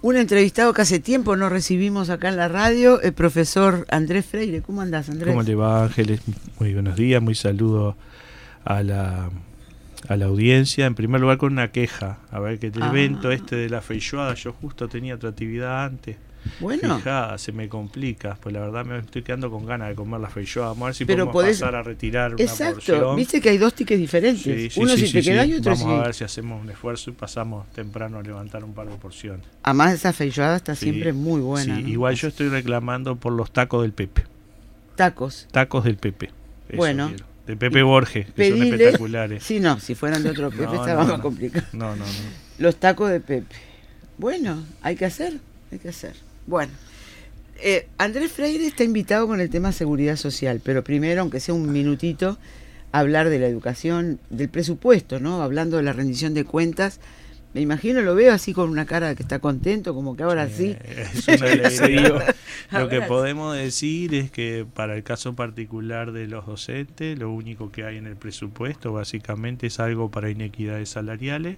Un entrevistado que hace tiempo no recibimos acá en la radio, el profesor Andrés Freire. ¿Cómo andás, Andrés? ¿Cómo le va, Ángeles? Muy buenos días, muy saludo a la, a la audiencia. En primer lugar, con una queja. A ver, que el Ah. evento este de la feijoada, yo justo tenía otra actividad antes. Bueno, Fijada, se me complica, pues la verdad me estoy quedando con ganas de comer la feijoada. Vamos a ver si Pero podemos podés- pasar a retirar una exacto. porción. Viste que hay dos tickets diferentes. Sí, sí, Uno sí, si te quedás sí. y otro Vamos si... a ver si hacemos un esfuerzo y pasamos temprano a levantar un par de porciones. Además, esa feijoada está siempre muy buena. igual yo estoy reclamando por los tacos del Pepe. Tacos. Tacos del Pepe. Eso Bueno. quiero. De Pepe Borges, que son espectaculares. Sí, no, si fueran de otro Pepe No, más no. complicado. No, no, no. Los tacos de Pepe. Bueno, hay que hacer, hay que hacer. Bueno, eh, Andrés Freire está invitado con el tema seguridad social, pero primero, aunque sea un minutito, hablar de la educación, del presupuesto, ¿no? Hablando de la rendición de cuentas. Me imagino, lo veo así con una cara que está contento, como que ahora sí. Eh, Es una alegría. Lo que podemos decir es que para el caso particular de los docentes, lo único que hay en el presupuesto básicamente es algo para inequidades salariales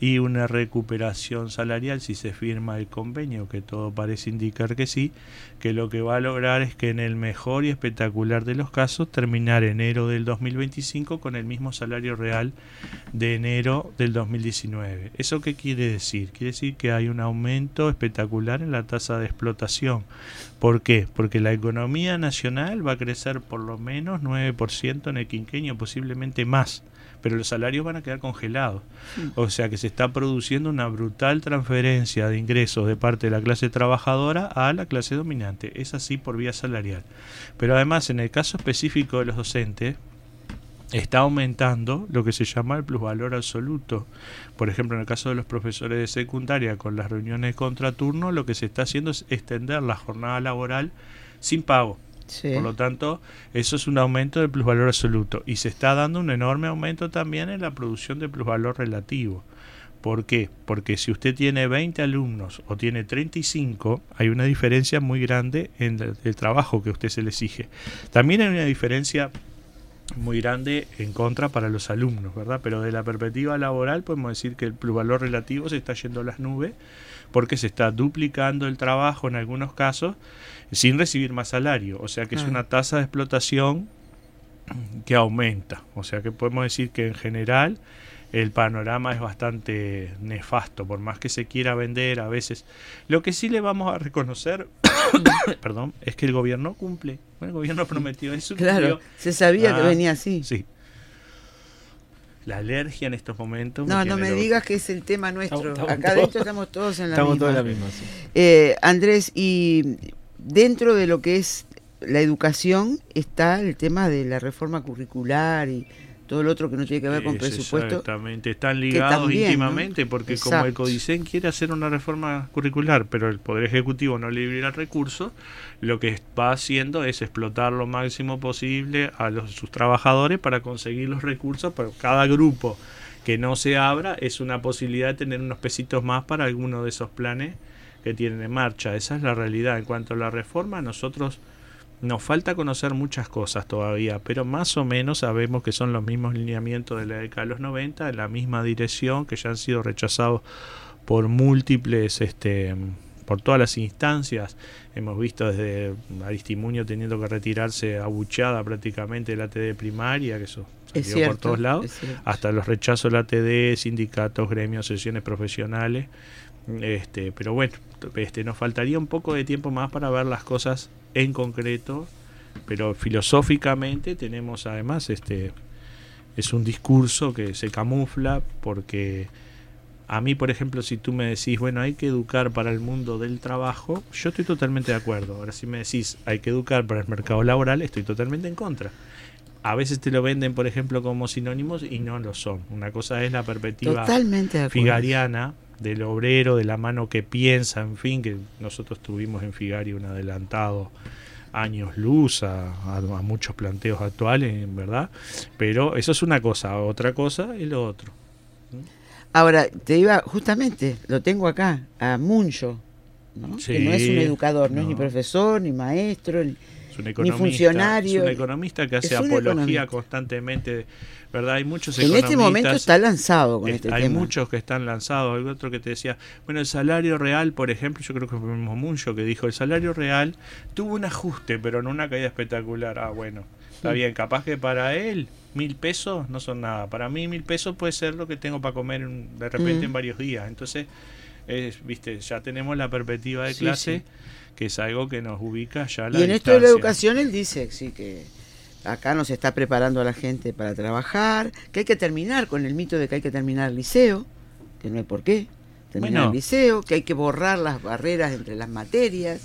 y una recuperación salarial si se firma el convenio, que todo parece indicar que sí, que lo que va a lograr es que en el mejor y espectacular de los casos terminar enero del 2025 con el mismo salario real de enero del 2019. ¿Eso qué quiere decir? Quiere decir que hay un aumento espectacular en la tasa de explotación. ¿Por qué? Porque la economía nacional va a crecer por lo menos 9% en el quinquenio, posiblemente más, pero los salarios van a quedar congelados. O sea que se está produciendo una brutal transferencia de ingresos de parte de la clase trabajadora a la clase dominante. Es así por vía salarial. Pero además, en el caso específico de los docentes, está aumentando lo que se llama el plusvalor absoluto. Por ejemplo, en el caso de los profesores de secundaria con las reuniones de contraturno, lo que se está haciendo es extender la jornada laboral sin pago. Por lo tanto, eso es un aumento del plusvalor absoluto y se está dando un enorme aumento también en la producción de plusvalor relativo. ¿Por qué? Porque si usted tiene 20 alumnos o tiene 35, hay una diferencia muy grande en el, el trabajo que usted se le exige. También hay una diferencia muy grande en contra para los alumnos, ¿verdad? Pero de la perspectiva laboral podemos decir que el plusvalor relativo se está yendo a las nubes porque se está duplicando el trabajo en algunos casos sin recibir más salario, o sea que es una tasa de explotación que aumenta, o sea que podemos decir que en general el panorama es bastante nefasto, por más que se quiera vender a veces. Lo que sí le vamos a reconocer, perdón, es que el gobierno cumple. Bueno, el gobierno prometió eso. Claro, se sabía que Ah, venía así. Sí. La alergia en estos momentos. No, no me digas que es el tema nuestro. Estamos- estamos Acá todos- dentro estamos todos en la Estamos misma. todos en la misma, sí. Eh, Andrés, y dentro de lo que es la educación está el tema de la reforma curricular y todo lo otro que no tiene que ver con Es presupuesto. Exactamente, están ligados también, ¿no? íntimamente porque como el. CODICEN quiere hacer una reforma curricular, pero el Poder Ejecutivo no le libera recursos, lo que va haciendo es explotar lo máximo posible a los, sus trabajadores para conseguir los recursos, pero cada grupo que no se abra es una posibilidad de tener unos pesitos más para alguno de esos planes que tienen en marcha. Esa es la realidad. En cuanto a la reforma, nosotros nos falta conocer muchas cosas todavía, pero más o menos sabemos que son los mismos lineamientos de la década de los 90, en la misma dirección, que ya han sido rechazados por múltiples, este, por todas las instancias. Hemos visto desde Aristimuño teniendo que retirarse abucheada prácticamente de la TD primaria, que eso Es salió por todos lados, hasta los rechazos de la TD, sindicatos, gremios, sesiones profesionales. Este, pero bueno, este, nos faltaría un poco de tiempo más para ver las cosas en concreto, pero filosóficamente tenemos además este es un discurso que se camufla porque a mí, por ejemplo, si tú me decís, bueno, hay que educar para el mundo del trabajo, yo estoy totalmente de acuerdo. Ahora, si me decís, hay que educar para el mercado laboral, estoy totalmente en contra. A veces te lo venden, por ejemplo, como sinónimos y no lo son. Una cosa es la perspectiva figariana del obrero, de la mano que piensa, en fin, que nosotros tuvimos en Figari un adelantado años luz a, a- a muchos planteos actuales, en verdad. Pero eso es una cosa, otra cosa es lo otro. Ahora, te iba, justamente, lo tengo acá, a Muncho, ¿no? que no es un educador, no, es ni profesor, ni maestro, ni- es un ni economista, funcionario. Es un economista que hace apología economista. constantemente, ¿verdad? Hay muchos En este momento está lanzado con este hay tema. muchos que están lanzados. Hay otro que te decía, bueno, el salario real, por ejemplo, yo creo que fue Muncho que dijo, el salario real tuvo un ajuste, pero no una caída espectacular. Ah, bueno, está bien, capaz que para él mil pesos no son nada. Para mí mil pesos puede ser lo que tengo para comer en- de repente Mm. en varios días. Entonces, es, viste, ya tenemos la perspectiva de Sí, clase, sí. Que es algo que nos ubica ya a la Y en esto de la educación él dice sí que acá nos está preparando a la gente para trabajar, que hay que terminar con el mito de que hay que terminar el liceo, que no hay por qué terminar Bueno. el liceo, que hay que borrar las barreras entre las materias.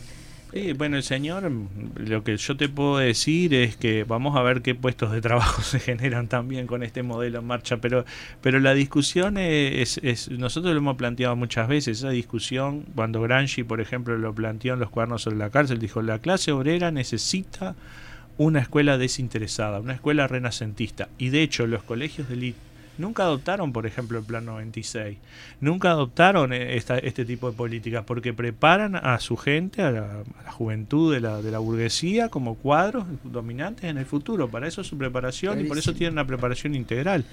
Sí, bueno, el señor, lo que yo te puedo decir es que vamos a ver qué puestos de trabajo se generan también con este modelo en marcha, pero, pero la discusión es, es- nosotros lo hemos planteado muchas veces, esa discusión, cuando Gramsci, por ejemplo, lo planteó en los cuadernos sobre la cárcel, dijo, la clase obrera necesita una escuela desinteresada, una escuela renacentista, y de hecho los colegios de élite nunca adoptaron, por ejemplo, el Plan 96. Nunca adoptaron eh, esta- este tipo de políticas porque preparan a su gente, a la, a la juventud de la, de la burguesía, como cuadros dominantes en el futuro. Para eso es su preparación y por eso tienen una preparación integral,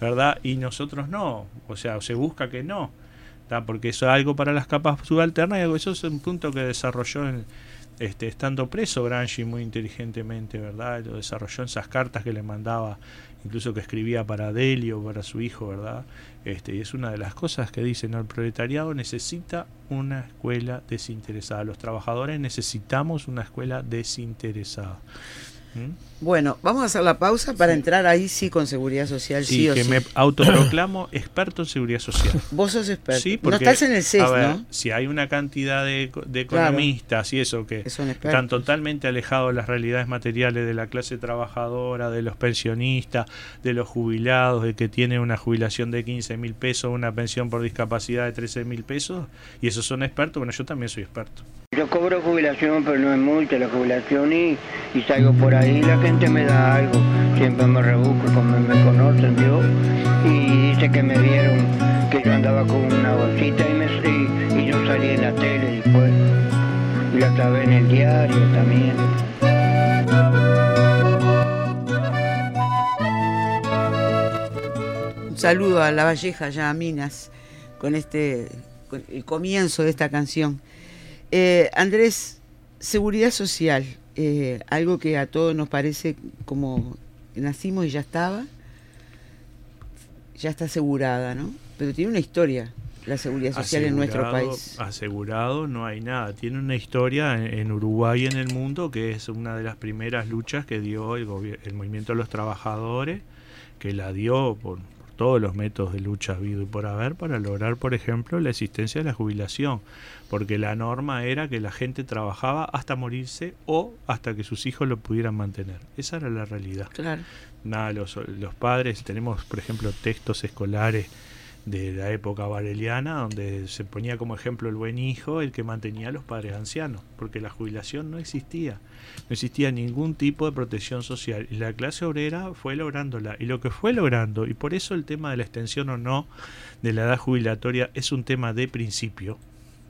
¿verdad? Y nosotros no. O sea, se busca que no. ¿tá? Porque eso es algo para las capas subalternas y eso es un punto que desarrolló en, este, estando preso Gramsci muy inteligentemente, ¿verdad? Lo desarrolló en esas cartas que le mandaba, incluso que escribía para Delio, para su hijo, ¿verdad? Este, y es una de las cosas que dice, ¿no? El proletariado necesita una escuela desinteresada. Los trabajadores necesitamos una escuela desinteresada. Bueno, vamos a hacer la pausa para entrar ahí sí con seguridad social, sí, Sí, o que sí. me autoproclamo experto en seguridad social. Vos sos experto. Sí, no porque, estás en el CES, a ver, ¿no? si hay una cantidad de, de Claro. economistas y eso que Que están totalmente alejados de las realidades materiales de la clase trabajadora, de los pensionistas, de los jubilados, de que tienen una jubilación de 15 mil pesos, una pensión por discapacidad de 13 mil pesos, y esos son expertos, bueno, yo también soy experto. Yo cobro jubilación, pero no es mucha la jubilación y, y salgo por ahí, la gente me da algo, siempre me rebusco como me conocen yo y dice que me vieron que yo andaba con una bolsita y, me, y, yo salí en la tele después y la vez en el diario también. Un saludo a La Valleja, ya a Minas, con este con el comienzo de esta canción. Eh, Andrés, seguridad social, eh, algo que a todos nos parece como nacimos y ya estaba, ya está asegurada, ¿no? Pero tiene una historia la seguridad social en nuestro Asegurado- país. Asegurado no hay nada. Tiene una historia en, en Uruguay y en el mundo que es una de las primeras luchas que dio el, el movimiento de los trabajadores, que la dio por todos los métodos de lucha habido y por haber para lograr, por ejemplo, la existencia de la jubilación. Porque la norma era que la gente trabajaba hasta morirse o hasta que sus hijos lo pudieran mantener. Esa era la realidad Claro. nada, los, los padres, tenemos por ejemplo textos escolares de la época vareliana donde se ponía como ejemplo el buen hijo, el que mantenía a los padres ancianos, porque la jubilación no existía, no existía ningún tipo de protección social. Y la clase obrera fue lográndola. Y lo que fue logrando, y por eso el tema de la extensión o no de la edad jubilatoria es un tema de principio,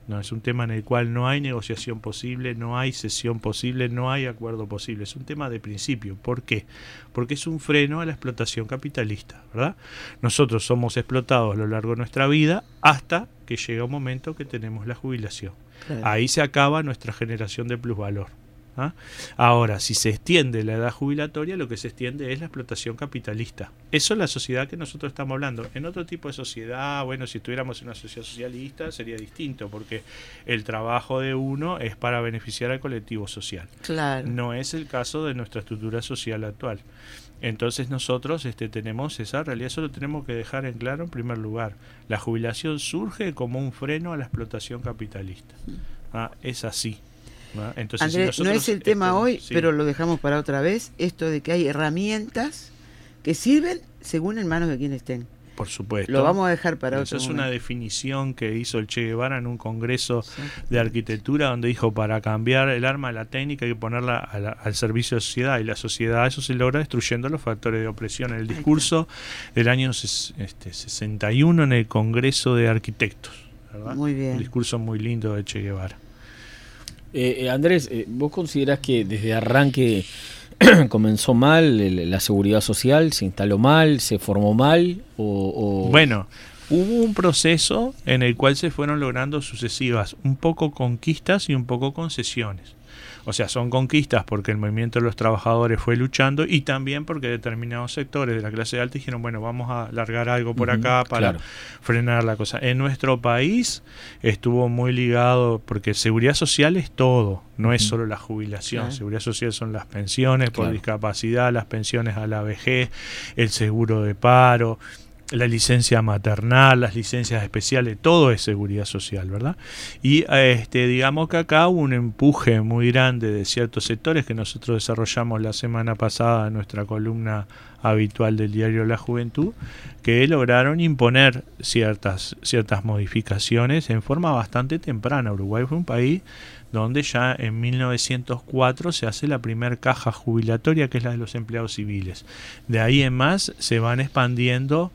no, es un tema en el cual no hay negociación posible, no hay sesión posible, no hay acuerdo posible. Es un tema de principio. ¿Por qué? Porque es un freno a la explotación capitalista, ¿verdad? Nosotros somos explotados a lo largo de nuestra vida hasta que llega un momento que tenemos la jubilación. claro. Ahí se acaba nuestra generación de plusvalor. ¿Ah? Ahora, si se extiende la edad jubilatoria, lo que se extiende es la explotación capitalista. Eso es la sociedad que nosotros estamos hablando. En otro tipo de sociedad, bueno, si estuviéramos en una sociedad socialista sería distinto, porque el trabajo de uno es para beneficiar al colectivo social. claro. No es el caso de nuestra estructura social actual. Entonces nosotros este, tenemos esa realidad, eso lo tenemos que dejar en claro en primer lugar. La jubilación surge como un freno a la explotación capitalista. Ah, es así. ¿Ah? Entonces, si Andrés, no es el tema este, hoy, sí, pero lo dejamos para otra vez, esto de que hay herramientas que sirven según en manos de quien estén. por supuesto. Lo vamos a dejar para Esa otro es una definición que hizo el Che Guevara en un congreso de arquitectura donde dijo para cambiar el arma la técnica hay que ponerla a la- al servicio de la sociedad y la sociedad eso se logra destruyendo los factores de opresión. En el discurso del año ses- este, 61 en el Congreso de Arquitectos. ¿verdad? Muy bien. Un discurso muy lindo de Che Guevara. Eh, Andrés, ¿vos considerás que desde arranque comenzó mal la seguridad social, se instaló mal, se formó mal? O, Bueno, hubo un proceso en el cual se fueron logrando sucesivas, un poco conquistas y un poco concesiones. O sea, son conquistas porque el movimiento de los trabajadores fue luchando y también porque determinados sectores de la clase alta dijeron, bueno, vamos a largar algo por acá para frenar la cosa. En nuestro país estuvo muy ligado, porque seguridad social es todo, no es solo la jubilación. Seguridad social son las pensiones por discapacidad, las pensiones a la vejez, el seguro de paro la licencia maternal, las licencias especiales, todo es seguridad social, ¿verdad? Y este, digamos que acá hubo un empuje muy grande de ciertos sectores que nosotros desarrollamos la semana pasada en nuestra columna habitual del diario La Juventud, que lograron imponer ciertas, ciertas modificaciones en forma bastante temprana. Uruguay fue un país donde ya en 1904 se hace la primera caja jubilatoria, que es la de los empleados civiles. De ahí en más se van expandiendo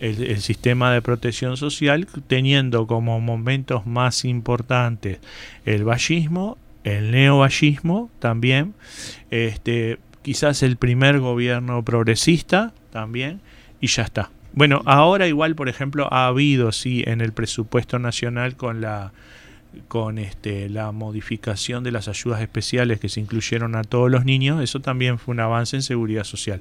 el, sistema de protección social, teniendo como momentos más importantes el vallismo, el neovallismo también, este, quizás el primer gobierno progresista también, y ya está. Bueno, ahora igual, por ejemplo, ha habido, sí, en el presupuesto nacional con la con este, la modificación de las ayudas especiales que se incluyeron a todos los niños, eso también fue un avance en seguridad social.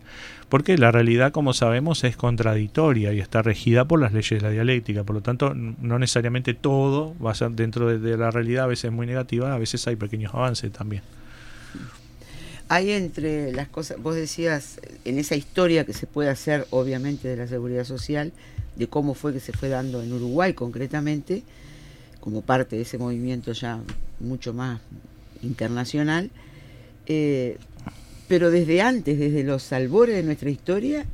Porque la realidad, como sabemos, es contradictoria y está regida por las leyes de la dialéctica. Por lo tanto, no necesariamente todo va a ser dentro de, la realidad, a veces muy negativa, a veces hay pequeños avances también. Hay entre las cosas, vos decías, en esa historia que se puede hacer, obviamente, de la seguridad social, de cómo fue que se fue dando en Uruguay concretamente, como parte de ese movimiento ya mucho más internacional, eh, pero desde antes, desde los albores de nuestra historia,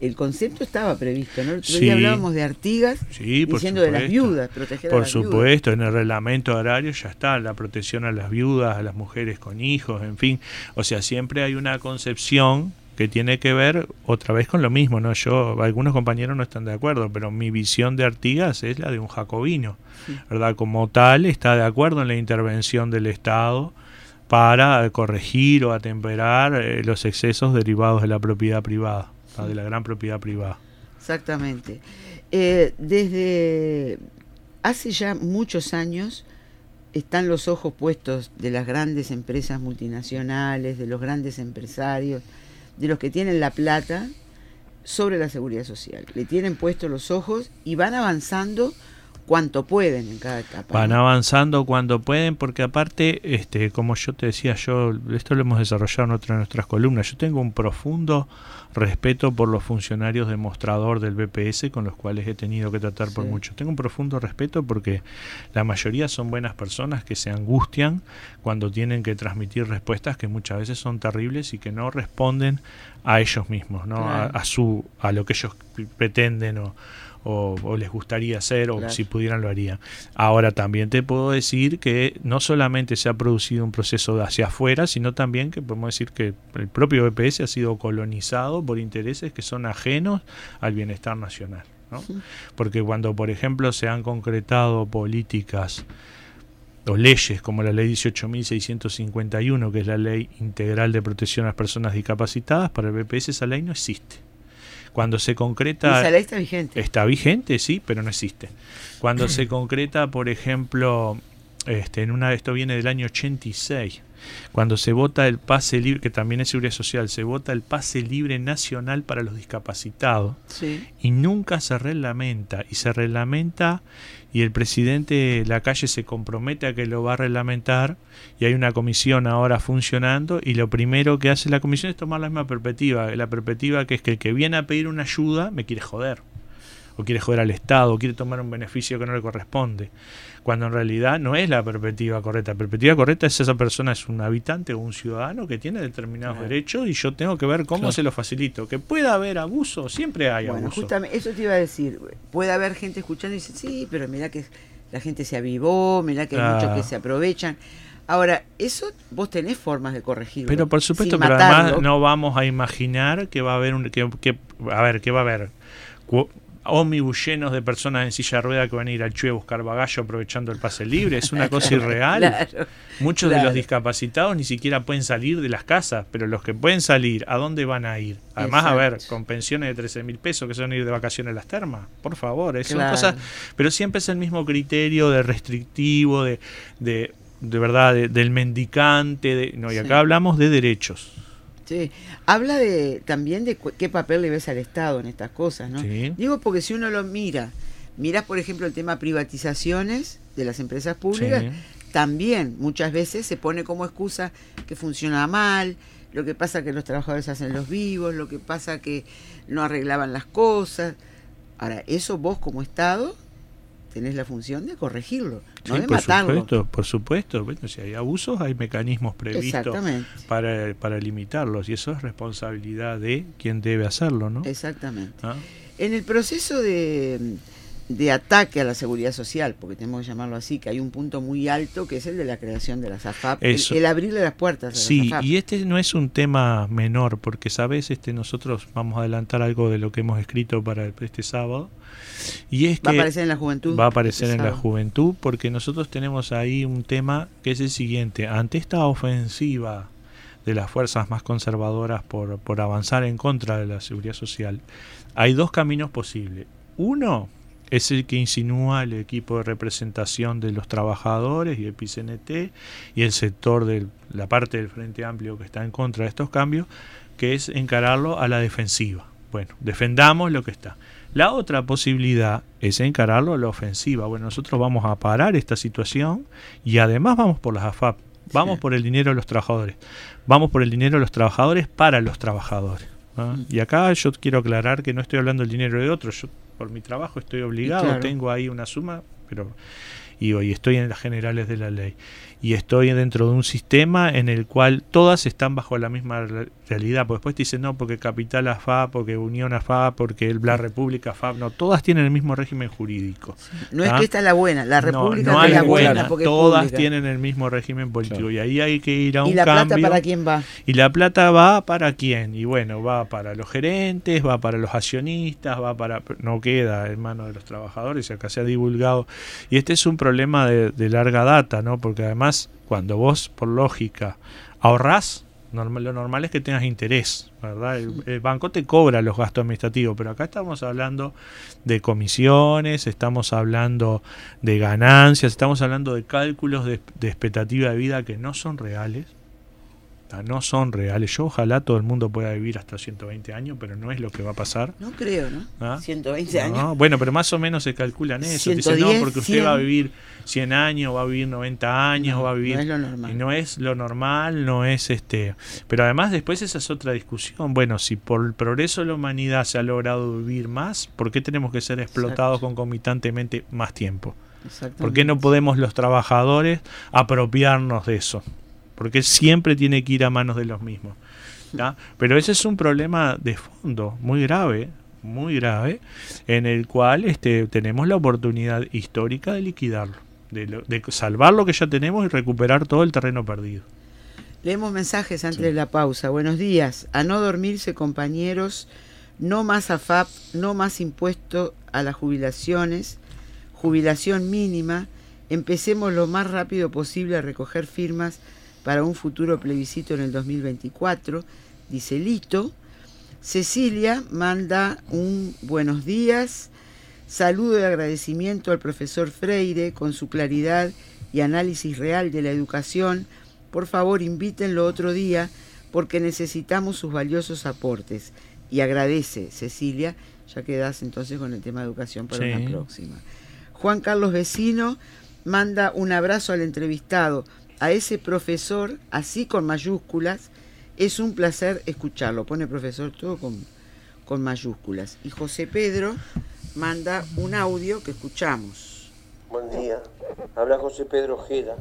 el concepto estaba previsto, ¿no? El hablábamos de Artigas diciendo de las viudas, proteger por a las supuesto, en el reglamento horario ya está la protección a las viudas, a las mujeres con hijos, en fin. O sea, siempre hay una concepción que tiene que ver otra vez con lo mismo, ¿no? Yo, algunos compañeros no están de acuerdo, pero mi visión de Artigas es la de un jacobino, ¿verdad? Como tal, está de acuerdo en la intervención del Estado para corregir o atemperar eh, los excesos derivados de la propiedad privada, de la gran propiedad privada. Exactamente. Eh, desde hace ya muchos años están los ojos puestos de las grandes empresas multinacionales, de los grandes empresarios, de los que tienen la plata sobre la seguridad social. Le tienen puestos los ojos y van avanzando cuanto pueden en cada etapa. Van avanzando cuando pueden, porque aparte, este, como yo te decía, yo esto lo hemos desarrollado en otra de nuestras columnas. Yo tengo un profundo respeto por los funcionarios de mostrador del BPS con los cuales he tenido que tratar por mucho. Tengo un profundo respeto porque la mayoría son buenas personas que se angustian cuando tienen que transmitir respuestas que muchas veces son terribles y que no responden a ellos mismos, ¿no? A, su a lo que ellos pretenden o o, les gustaría hacer o si pudieran lo harían. Ahora también te puedo decir que no solamente se ha producido un proceso de hacia afuera, sino también que podemos decir que el propio BPS ha sido colonizado por intereses que son ajenos al bienestar nacional. ¿no? Porque cuando, por ejemplo, se han concretado políticas o leyes como la ley 18.651, que es la ley integral de protección a las personas discapacitadas, para el BPS esa ley no existe. Cuando se concreta... Esa ley está vigente. Está vigente, sí, pero no existe. Cuando se concreta, por ejemplo, este, en una esto viene del año 86, cuando se vota el pase libre, que también es seguridad social, se vota el pase libre nacional para los discapacitados y nunca se reglamenta y se reglamenta y el presidente de la calle se compromete a que lo va a reglamentar y hay una comisión ahora funcionando y lo primero que hace la comisión es tomar la misma perspectiva, la perspectiva que es que el que viene a pedir una ayuda me quiere joder o quiere joder al Estado o quiere tomar un beneficio que no le corresponde cuando en realidad no es la perspectiva correcta. La perspectiva correcta es esa persona es un habitante o un ciudadano que tiene determinados derechos y yo tengo que ver cómo se lo facilito. Que pueda haber abuso, siempre hay bueno, abuso. Justamente, eso te iba a decir, puede haber gente escuchando y dice, sí, pero mira que la gente se avivó, mira que hay muchos que se aprovechan. Ahora, eso vos tenés formas de corregirlo. Pero por supuesto, pero además no vamos a imaginar que va a haber un... Que, a ver, ¿qué va a haber? Ómnibus llenos de personas en silla de rueda que van a ir al Chue a buscar bagallo aprovechando el pase libre. Es una cosa irreal. Muchos de los discapacitados ni siquiera pueden salir de las casas, pero los que pueden salir, ¿a dónde van a ir? Además, a ver, con pensiones de 13 mil pesos que son ir de vacaciones a las termas. Por favor, es cosas. Pero siempre es el mismo criterio de restrictivo, de, de, de verdad, del mendicante. De, no, y acá hablamos de derechos. Sí. Habla de también de qué papel le ves al Estado en estas cosas, ¿no? Digo porque si uno lo mira, miras por ejemplo el tema privatizaciones de las empresas públicas, también muchas veces se pone como excusa que funciona mal, lo que pasa que los trabajadores hacen los vivos, lo que pasa que no arreglaban las cosas. Ahora, eso vos como Estado tenés la función de corregirlo, no de por matarlo. Supuesto, por supuesto, bueno, si hay abusos hay mecanismos previstos para, para limitarlos y eso es responsabilidad de quien debe hacerlo, ¿no? Exactamente. ¿Ah? En el proceso de, de ataque a la seguridad social, porque tenemos que llamarlo así, que hay un punto muy alto que es el de la creación de las AFAP, el, abrirle las puertas. A sí, y este no es un tema menor, porque sabes, este nosotros vamos a adelantar algo de lo que hemos escrito para este sábado y es va a aparecer en la juventud. Va a aparecer en la juventud porque nosotros tenemos ahí un tema que es el siguiente. Ante esta ofensiva de las fuerzas más conservadoras por, por avanzar en contra de la seguridad social, hay dos caminos posibles. Uno es el que insinúa el equipo de representación de los trabajadores y el PCNT y el sector de la parte del Frente Amplio que está en contra de estos cambios, que es encararlo a la defensiva. Bueno, defendamos lo que está. La otra posibilidad es encararlo a la ofensiva. Bueno, nosotros vamos a parar esta situación y además vamos por las AFAP, vamos por el dinero de los trabajadores, vamos por el dinero de los trabajadores para los trabajadores. Mm. Y acá yo quiero aclarar que no estoy hablando del dinero de otros, yo por mi trabajo estoy obligado, tengo ahí una suma, pero y hoy estoy en las generales de la ley y estoy dentro de un sistema en el cual todas están bajo la misma realidad. Pues después te dicen, no, porque Capital AFA, porque Unión AFA, porque la República AFA, no, todas tienen el mismo régimen jurídico. No es ¿Ah? que esta es la buena, la República no, es la buena, todas tienen el mismo régimen político y ahí hay que ir a un cambio. ¿Y la plata para quién va? Y la plata va para quién, y bueno, va para los gerentes, va para los accionistas, va para... no queda en manos de los trabajadores, acá se ha divulgado. Y este es un problema de, de larga data, ¿no? Porque además cuando vos, por lógica, ahorrás, lo normal es que tengas interés, ¿verdad? El, banco te cobra los gastos administrativos, pero acá estamos hablando de comisiones, estamos hablando de ganancias, estamos hablando de cálculos de expectativa de vida que no son reales, no son reales. Yo ojalá todo el mundo pueda vivir hasta 120 años, pero no es lo que va a pasar. No creo, ¿no? 120 ¿Ah? años. Bueno, pero más o menos se calculan eso. Dicen, no, porque usted va a vivir 100 años, va a vivir 90 años, va a vivir... No es lo normal. Y no es lo normal, no es este... Pero además después esa es otra discusión. Bueno, si por el progreso de la humanidad se ha logrado vivir más, ¿por qué tenemos que ser explotados concomitantemente más tiempo? ¿Por qué no podemos los trabajadores apropiarnos de eso? Porque siempre tiene que ir a manos de los mismos. Pero ese es un problema de fondo muy grave, muy grave, en el cual este, tenemos la oportunidad histórica de liquidarlo, de, salvar lo que ya tenemos y recuperar todo el terreno perdido. Leemos mensajes antes de la pausa. Buenos días. A no dormirse, compañeros. No más AFAP, no más impuesto a las jubilaciones, jubilación mínima. Empecemos lo más rápido posible a recoger firmas para un futuro plebiscito en el 2024, dice Lito. Cecilia manda un buenos días, saludo y agradecimiento al profesor Freire con su claridad y análisis real de la educación. Por favor, invítenlo otro día porque necesitamos sus valiosos aportes. Y agradece, Cecilia, ya quedas entonces con el tema de educación para la próxima. Juan Carlos Vecino manda un abrazo al entrevistado a ese profesor, así con mayúsculas, es un placer escucharlo. Pone profesor todo con, con mayúsculas. Y José Pedro manda un audio que escuchamos. Buen día, habla José Pedro Ojeda.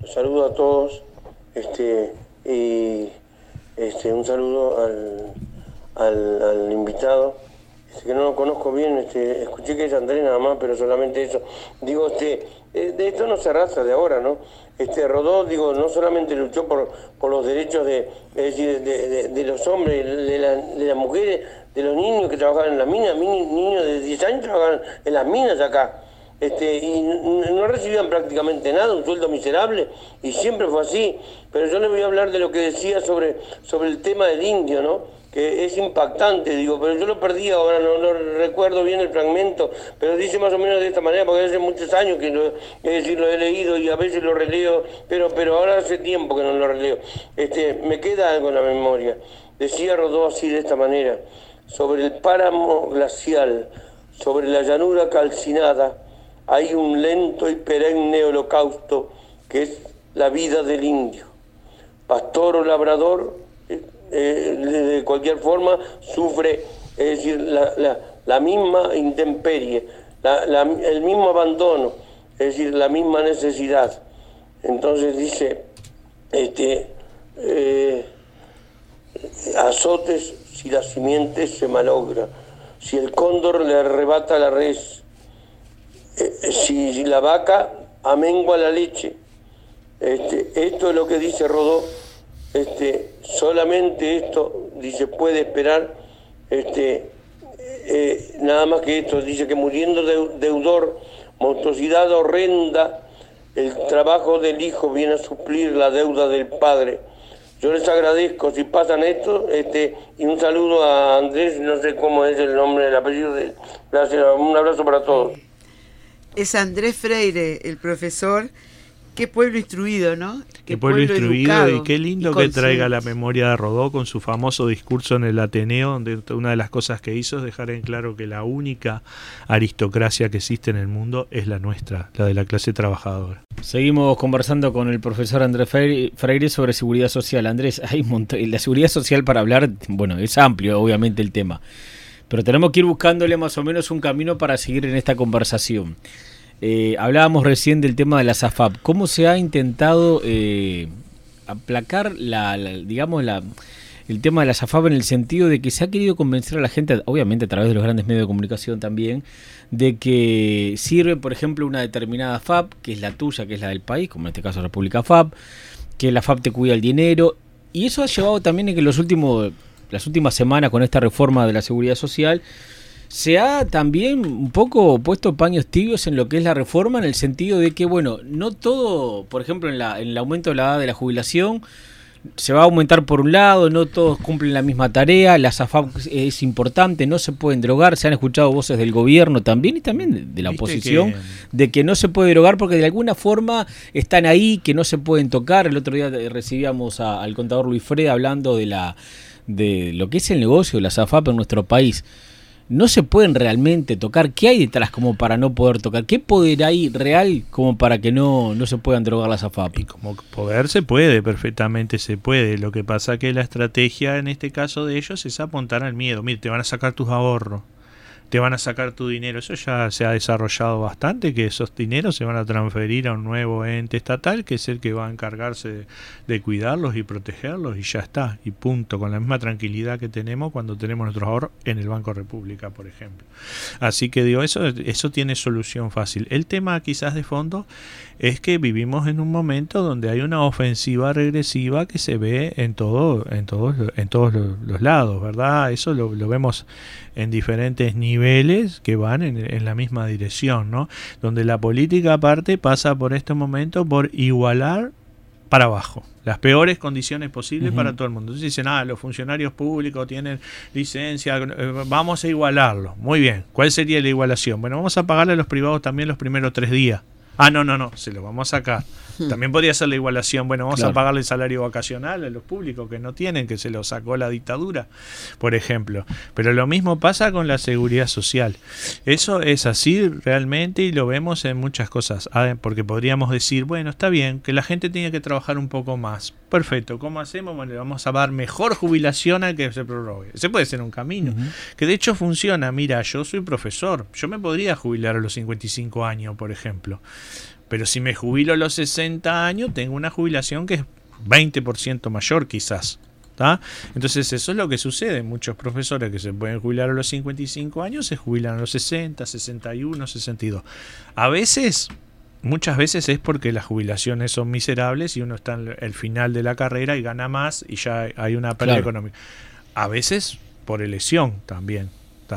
Los saludo a todos este, y este, un saludo al, al, invitado. Que no lo conozco bien, este, escuché que es Andrés nada más, pero solamente eso. Digo, este, eh, de esto no se arrastra de ahora, ¿no? Este, Rodó, digo, no solamente luchó por, por los derechos de, de, los hombres, de, las mujeres, de los niños que trabajaban en las minas, niños de 10 años trabajaban en las minas acá. Este, y no recibían prácticamente nada, un sueldo miserable, y siempre fue así. Pero yo les voy a hablar de lo que decía sobre, sobre el tema del indio, ¿no? Que es impactante, digo, pero yo lo perdí ahora, no, no, recuerdo bien el fragmento, pero dice más o menos de esta manera, porque hace muchos años que lo, es decir, lo he leído y a veces lo releo, pero, pero ahora hace tiempo que no lo releo. Este, me queda algo en la memoria. Decía Rodó así de esta manera, sobre el páramo glacial, sobre la llanura calcinada, hay un lento y perenne holocausto que es la vida del indio. Pastor o labrador, eh, de cualquier forma sufre, es decir, la, misma intemperie, el mismo abandono, es decir, la misma necesidad. Entonces dice, este, eh, azotes si la simiente se malogra, si el cóndor le arrebata la res, eh, si, la vaca amengua la leche. Este, esto es lo que dice Rodó este, solamente esto, dice, puede esperar, este, eh, nada más que esto, dice que muriendo deudor, monstruosidad horrenda, el trabajo del hijo viene a suplir la deuda del padre. Yo les agradezco si pasan esto, este, y un saludo a Andrés, no sé cómo es el nombre del apellido de gracias, un abrazo para todos. Es Andrés Freire, el profesor Qué pueblo instruido, ¿no? Qué, pueblo, instruido y qué lindo que traiga la memoria de Rodó con su famoso discurso en el Ateneo, donde una de las cosas que hizo es dejar en claro que la única aristocracia que existe en el mundo es la nuestra, la de la clase trabajadora. Seguimos conversando con el profesor Andrés Freire sobre seguridad social. Andrés, hay un montón, la seguridad social para hablar, bueno, es amplio obviamente el tema, pero tenemos que ir buscándole más o menos un camino para seguir en esta conversación. Eh, hablábamos recién del tema de la SAFAP. ¿Cómo se ha intentado eh, aplacar la, digamos, la, el tema de la SAFAP en el sentido de que se ha querido convencer a la gente, obviamente a través de los grandes medios de comunicación también, de que sirve, por ejemplo, una determinada FAP, que es la tuya, que es la del país, como en este caso República FAP, que la FAP te cuida el dinero, y eso ha llevado también en que los últimos, las últimas semanas con esta reforma de la seguridad social, se ha también un poco puesto paños tibios en lo que es la reforma, en el sentido de que, bueno, no todo, por ejemplo, en, la, en el aumento de la edad de la jubilación, se va a aumentar por un lado, no todos cumplen la misma tarea, la SAFAP es importante, no se pueden drogar, se han escuchado voces del gobierno también y también de la oposición, de que no se puede drogar porque de alguna forma están ahí, que no se pueden tocar. El otro día recibíamos al contador Luis Fred hablando de, la, de lo que es el negocio de la SAFAP en nuestro país no se pueden realmente tocar. ¿Qué hay detrás como para no poder tocar? ¿Qué poder hay real como para que no, no se puedan drogar las AFAP? Y como poder se puede, perfectamente se puede. Lo que pasa que la estrategia en este caso de ellos es apuntar al miedo. Mire, te van a sacar tus ahorros te van a sacar tu dinero. Eso ya se ha desarrollado bastante, que esos dineros se van a transferir a un nuevo ente estatal, que es el que va a encargarse de, cuidarlos y protegerlos, y ya está, y punto, con la misma tranquilidad que tenemos cuando tenemos nuestros ahorros en el Banco República, por ejemplo. Así que digo, eso, eso tiene solución fácil. El tema quizás de fondo es que vivimos en un momento donde hay una ofensiva regresiva que se ve en todo, en todos, en todos los, lados, ¿verdad? Eso lo, lo vemos en diferentes niveles que van en, la misma dirección, ¿no? Donde la política aparte pasa por este momento por igualar para abajo, las peores condiciones posibles para todo el mundo. Entonces dicen, ah, los funcionarios públicos tienen licencia, eh, vamos a igualarlo. Muy bien, ¿cuál sería la igualación? Bueno, vamos a pagarle a los privados también los primeros tres días. Ah, no, no, no, se lo vamos a sacar. Hmm. También podría ser la igualación. Bueno, vamos a pagarle el salario vacacional a los públicos que no tienen, que se lo sacó la dictadura, por ejemplo. Pero lo mismo pasa con la seguridad social. Eso es así realmente y lo vemos en muchas cosas. Ah, porque podríamos decir, bueno, está bien, que la gente tiene que trabajar un poco más. Perfecto, ¿cómo hacemos? Bueno, le vamos a dar mejor jubilación al que se prorrogue. Ese puede ser un camino. Que de hecho funciona. Mira, yo soy profesor. Yo me podría jubilar a los 55 años, por ejemplo. Pero si me jubilo a los 60 años, tengo una jubilación que es 20% mayor quizás. Entonces eso es lo que sucede. Muchos profesores que se pueden jubilar a los 55 años se jubilan a los 60, 61, 62. A veces, muchas veces es porque las jubilaciones son miserables y uno está en el final de la carrera y gana más y ya hay una pérdida económica. A veces por elección también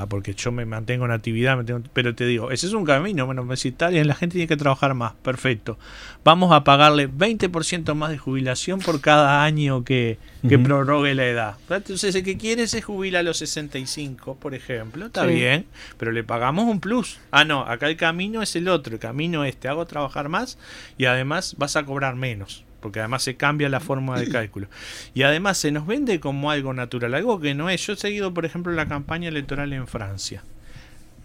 porque yo me mantengo en actividad, pero te digo, ese es un camino, bueno, pues si la gente tiene que trabajar más, perfecto. Vamos a pagarle 20% más de jubilación por cada año que, prorrogue la edad. Entonces, el que quiere se jubila a los 65, por ejemplo, está bien, pero le pagamos un plus. Ah, no, acá el camino es el otro, el camino es te hago trabajar más y además vas a cobrar menos porque además se cambia la forma de cálculo. Y además se nos vende como algo natural, algo que no es. Yo he seguido, por ejemplo, la campaña electoral en Francia.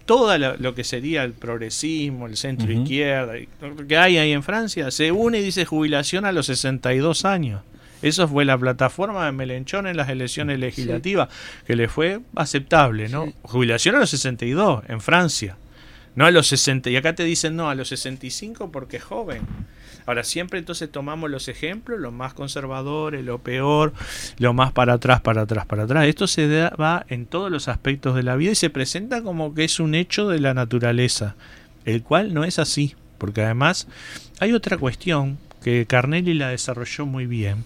Todo lo, que sería el progresismo, el centro izquierda, lo que hay ahí en Francia, se une y dice jubilación a los 62 años. Eso fue la plataforma de Melenchón en las elecciones legislativas, que le fue aceptable, ¿no? Jubilación a los 62 en Francia. No a los 60. Y acá te dicen no, a los 65 porque es joven. Ahora, siempre entonces tomamos los ejemplos, lo más conservadores, lo peor, lo más para atrás, para atrás, para atrás. Esto se da, va en todos los aspectos de la vida y se presenta como que es un hecho de la naturaleza, el cual no es así, porque además hay otra cuestión que Carnelli la desarrolló muy bien,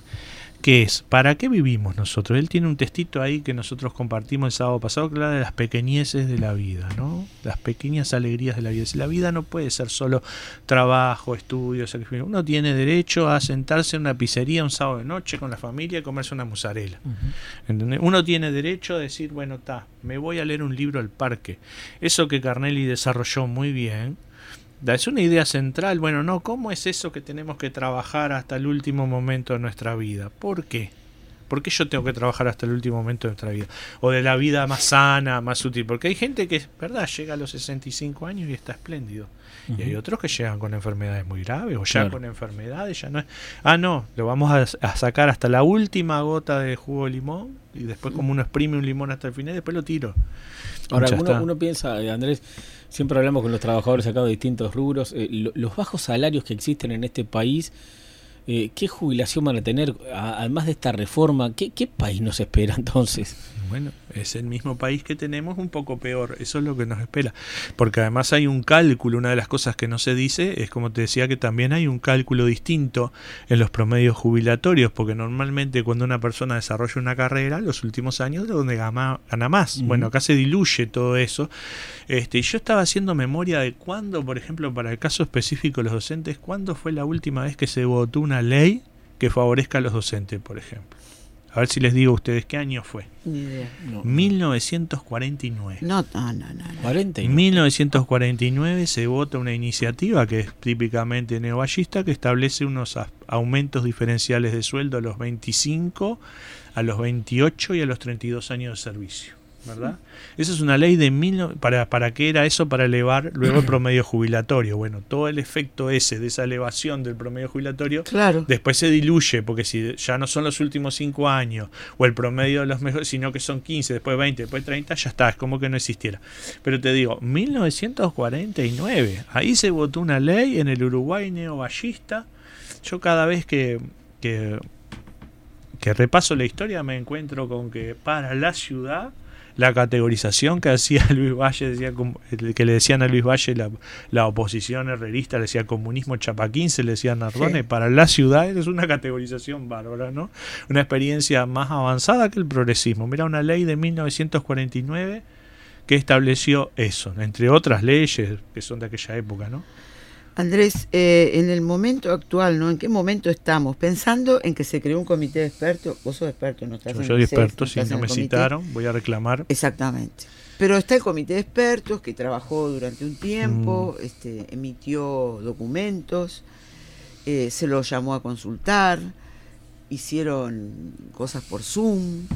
que es, ¿para qué vivimos nosotros? Él tiene un textito ahí que nosotros compartimos el sábado pasado que habla de las pequeñeces de la vida, ¿no? Las pequeñas alegrías de la vida. Si la vida no puede ser solo trabajo, estudio, sacrificio. Uno tiene derecho a sentarse en una pizzería un sábado de noche con la familia y comerse una musarela. Uno tiene derecho a decir, bueno, está, me voy a leer un libro al parque. Eso que Carnelli desarrolló muy bien, es una idea central. Bueno, no, ¿cómo es eso que tenemos que trabajar hasta el último momento de nuestra vida? ¿Por qué? ¿Por qué yo tengo que trabajar hasta el último momento de nuestra vida? O de la vida más sana, más útil. Porque hay gente que, verdad, llega a los 65 años y está espléndido. Y hay otros que llegan con enfermedades muy graves o ya con enfermedades, ya no es... Ah, no, lo vamos a, sacar hasta la última gota de jugo de limón y después como uno exprime un limón hasta el final y después lo tiro. Ahora, uno, uno, piensa, eh, Andrés, Siempre hablamos con los trabajadores acá de distintos rubros. Eh, los bajos salarios que existen en este país, eh, ¿qué jubilación van a tener? además de esta reforma, ¿qué, ¿qué país nos espera entonces? Bueno, es el mismo país que tenemos, un poco peor. Eso es lo que nos espera. Porque además hay un cálculo, una de las cosas que no se dice es, como te decía, que también hay un cálculo distinto en los promedios jubilatorios, porque normalmente cuando una persona desarrolla una carrera, los últimos años es donde gana, gana más. Bueno, acá se diluye todo eso. Este, yo estaba haciendo memoria de cuándo, por ejemplo, para el caso específico de los docentes, cuándo fue la última vez que se votó una ley que favorezca a los docentes, por ejemplo. A ver si les digo a ustedes qué año fue. Ni idea. 1949. No, no, no. no, En 1949 se vota una iniciativa que es típicamente neoballista que establece unos aumentos diferenciales de sueldo a los 25, a los 28 y a los 32 años de servicio. ¿Verdad? Esa es una ley de mil para para qué era eso para elevar luego el promedio jubilatorio. Bueno, todo el efecto ese de esa elevación del promedio jubilatorio claro. después se diluye porque si ya no son los últimos cinco años o el promedio de los mejores, sino que son 15, después 20, después 30, ya está, es como que no existiera. Pero te digo, 1949, ahí se votó una ley en el Uruguay neoballista. Yo cada vez que, que que repaso la historia me encuentro con que para la ciudad la categorización que hacía Luis Valle, decía, que le decían a Luis Valle la, oposición herrerista, le decía comunismo chapaquín, se le decía Nardone, para la ciudad es una categorización bárbara, ¿no? Una experiencia más avanzada que el progresismo. Mira, una ley de 1949 que estableció eso, entre otras leyes que son de aquella época, ¿no? Andrés, eh, en el momento actual, ¿no? ¿En qué momento estamos? Pensando en que se creó un comité de expertos, vos sos experto, no estás Yo soy experto, si no me citaron, voy a reclamar. Exactamente. Pero está el comité de expertos que trabajó durante un tiempo, mm. este, emitió documentos, eh, se lo llamó a consultar, hicieron cosas por Zoom,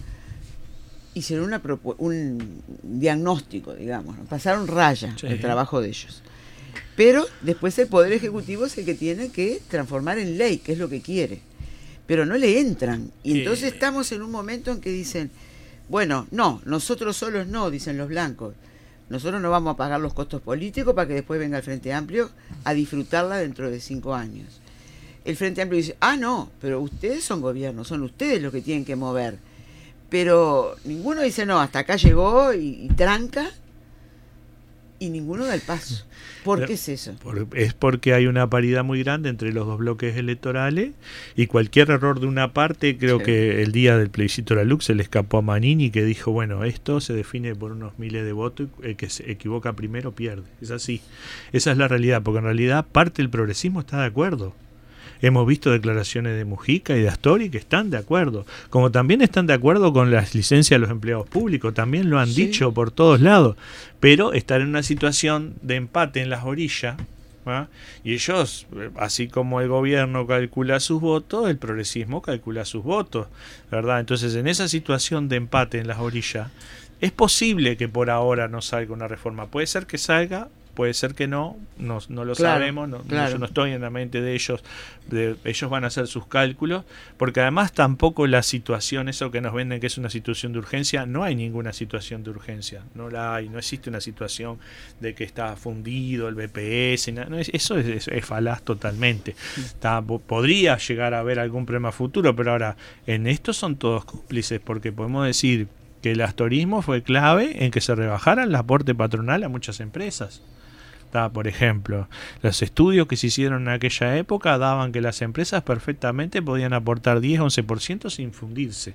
hicieron una un diagnóstico, digamos, pasaron raya el trabajo de ellos. Pero después el Poder Ejecutivo es el que tiene que transformar en ley, que es lo que quiere. Pero no le entran. Y entonces estamos en un momento en que dicen, bueno, no, nosotros solos no, dicen los blancos. Nosotros no vamos a pagar los costos políticos para que después venga el Frente Amplio a disfrutarla dentro de cinco años. El Frente Amplio dice, ah, no, pero ustedes son gobierno, son ustedes los que tienen que mover pero ninguno dice no, hasta acá llegó y, y tranca y ninguno da el paso. ¿Por qué es eso? Por- es porque hay una paridad muy grande entre los dos bloques electorales y cualquier error de una parte, creo Sí. que el día del plebiscito de la Lux se le escapó a Manini que dijo, bueno, esto se define por unos miles de votos y el que se equivoca primero pierde. Es así. Esa es la realidad, porque en realidad parte del progresismo está de acuerdo. Hemos visto declaraciones de Mujica y de Astori que están de acuerdo, como también están de acuerdo con las licencias de los empleados públicos, también lo han Sí. dicho por todos lados, pero están en una situación de empate en las orillas, ¿va? y ellos, eh, así como el gobierno calcula sus votos, el progresismo calcula sus votos, ¿verdad? Entonces, en esa situación de empate en las orillas, es posible que por ahora no salga una reforma, puede ser que salga, puede ser que no, no, no lo Claro, sabemos, no, claro. yo no estoy en la mente de ellos, de- ellos van a hacer sus cálculos, porque además tampoco la situación, eso que nos venden que es una situación de urgencia, no hay ninguna situación de urgencia, no la hay, no existe una situación de que está fundido el BPS, no, es- eso es, es- es falaz totalmente. Está- podría llegar a haber algún problema futuro, pero ahora en esto son todos cómplices, porque podemos decir que el astorismo fue clave en que se rebajara el aporte patronal a muchas empresas. Por ejemplo, los estudios que se hicieron en aquella época daban que las empresas perfectamente podían aportar 10-11% sin fundirse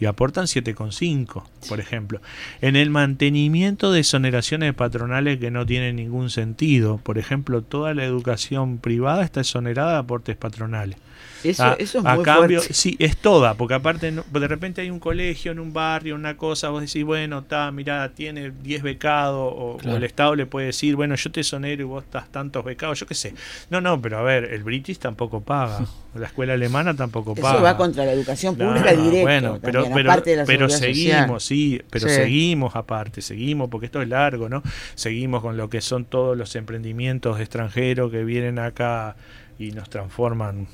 y aportan 7,5, por ejemplo. En el mantenimiento de exoneraciones patronales que no tienen ningún sentido, por ejemplo, toda la educación privada está exonerada de aportes patronales. Eso, A- eso es a muy cambio, fuerte. sí, es toda, porque aparte no- de repente hay un colegio en un barrio, una cosa, vos decís, bueno, está, mira, tiene 10 becados, o, el Estado le puede decir, bueno, yo te sonero y vos estás tantos becados, yo qué sé. No, no, pero a ver, el British tampoco paga, la escuela alemana tampoco Eso paga. va contra la educación pública no, directo. Bueno, pero, también, pero, aparte de la pero seguimos, social. sí, pero Sí. seguimos aparte, seguimos, porque esto es largo, ¿no? Seguimos con lo que son todos los emprendimientos extranjeros que vienen acá y nos transforman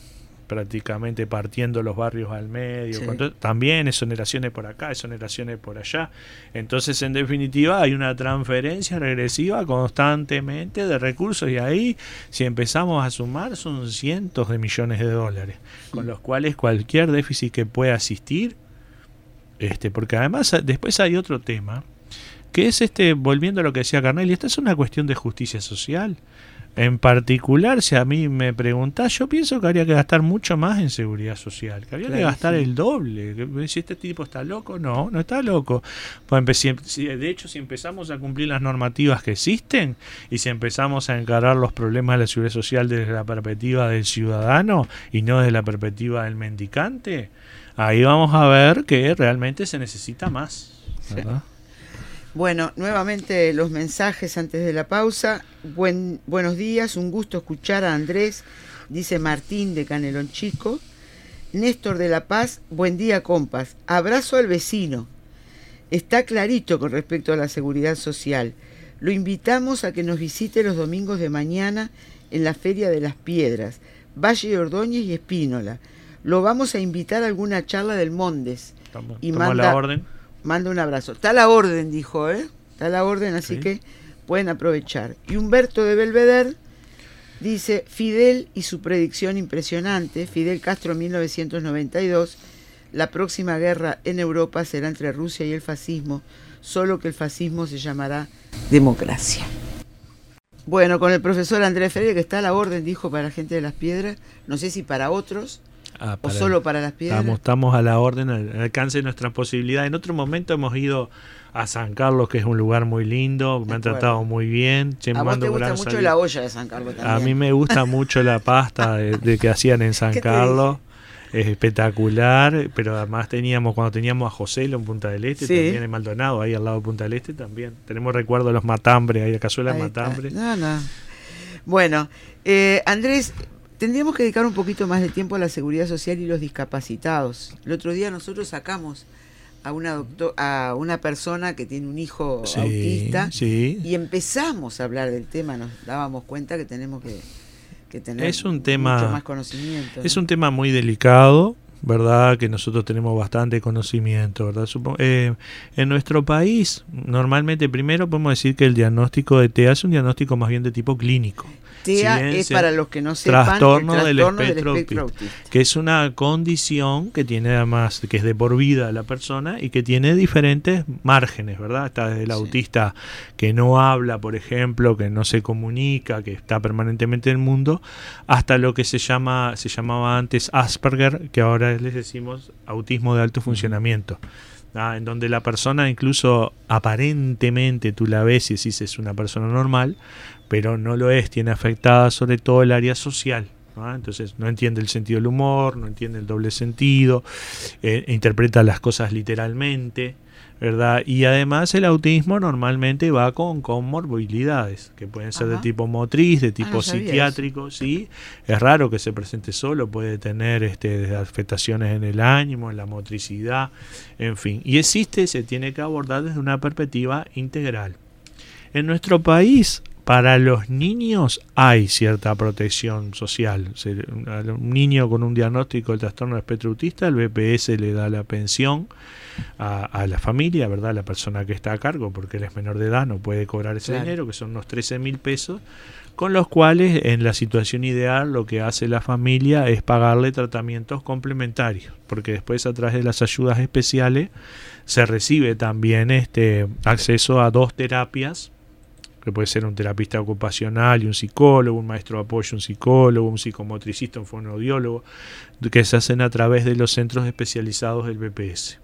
prácticamente partiendo los barrios al medio. Sí. con todo- también exoneraciones por acá, exoneraciones por allá. Entonces, en definitiva, hay una transferencia regresiva constantemente de recursos y ahí, si empezamos a sumar, son cientos de millones de dólares, con los cuales cualquier déficit que pueda existir, este, porque además después hay otro tema, que es este, volviendo a lo que decía Carnel, esta es una cuestión de justicia social. En particular, si a mí me preguntás, yo pienso que habría que gastar mucho más en seguridad social, que habría que gastar sí. el doble. Si este tipo está loco, no, no está loco. Pues de hecho, si empezamos a cumplir las normativas que existen y si empezamos a encarar los problemas de la seguridad social desde la perspectiva del ciudadano y no desde la perspectiva del mendicante, ahí vamos a ver que realmente se necesita más. ¿verdad? Bueno, nuevamente los mensajes antes de la pausa. Buen, buenos días, un gusto escuchar a Andrés, dice Martín de Canelón Chico. Néstor de la Paz, buen día compas. Abrazo al vecino. Está clarito con respecto a la seguridad social. Lo invitamos a que nos visite los domingos de mañana en la Feria de las Piedras, Valle de Ordóñez y Espínola. Lo vamos a invitar a alguna charla del Mondes. Y manda- la orden. Manda un abrazo. Está la orden, dijo, ¿eh? Está la orden, así Sí. que pueden aprovechar. Y Humberto de Belvedere dice, Fidel y su predicción impresionante, Fidel Castro 1992, la próxima guerra en Europa será entre Rusia y el fascismo, solo que el fascismo se llamará democracia. Bueno, con el profesor Andrés Freire, que está a la orden, dijo, para la gente de las piedras, no sé si para otros Ah, o solo para las piedras. Estamos, estamos a la orden, al al alcance de nuestras posibilidades. En otro momento hemos ido a San Carlos, que es un lugar muy lindo, me han tratado muy bien. Che, a vos te gusta mucho la olla de San Carlos también. A mí me gusta mucho la pasta de, de que hacían en San ¿Qué te Carlos. Es espectacular, pero además teníamos, cuando teníamos a Joselo en Punta del Este, Sí. también en Maldonado, ahí al lado de Punta del Este también. Tenemos recuerdo de los matambres, ahí a Cazuela de matambre. No, no. Bueno, eh, Andrés, tendríamos que dedicar un poquito más de tiempo a la seguridad social y los discapacitados. El otro día nosotros sacamos a una doctor, a una persona que tiene un hijo Sí, autista sí. y empezamos a hablar del tema, nos dábamos cuenta que tenemos que, que tener Es un tema- mucho más conocimiento. Es ¿no? un tema muy delicado, ¿verdad? Que nosotros tenemos bastante conocimiento, ¿verdad? Supo- eh, en nuestro país, normalmente, primero podemos decir que el diagnóstico de TEA es un diagnóstico más bien de tipo clínico. TEA es para los que no sepan trastorno, el del trastorno espectro, espectro autista, autista. que es una condición que tiene además, que es de por vida la persona y que tiene diferentes márgenes, ¿verdad? Está desde el Sí. autista que no habla, por ejemplo, que no se comunica, que está permanentemente en el mundo, hasta lo que se llama, se llamaba antes Asperger, que ahora les decimos autismo de alto funcionamiento. Ah, en donde la persona incluso aparentemente tú la ves y decís es una persona normal, pero no lo es, tiene afectada sobre todo el área social. ¿no? Entonces no entiende el sentido del humor, no entiende el doble sentido, eh, interpreta las cosas literalmente, ¿verdad? Y además el autismo normalmente va con comorbilidades, que pueden ser de tipo motriz, de tipo no sabía psiquiátrico, sí. Es raro que se presente solo, puede tener este, afectaciones en el ánimo, en la motricidad, en fin. Y existe, se tiene que abordar desde una perspectiva integral. En nuestro país, para los niños hay cierta protección social. A un niño con un diagnóstico del trastorno de espectro autista, el BPS le da la pensión a, a la familia, ¿verdad? La persona que está a cargo, porque él es menor de edad, no puede cobrar ese Claro. dinero, que son unos 13 mil pesos, con los cuales en la situación ideal lo que hace la familia es pagarle tratamientos complementarios, porque después a través de las ayudas especiales se recibe también este acceso a dos terapias que puede ser un terapista ocupacional y un psicólogo, un maestro de apoyo, un psicólogo, un psicomotricista, un fonoaudiólogo, que se hacen a través de los centros especializados del BPS.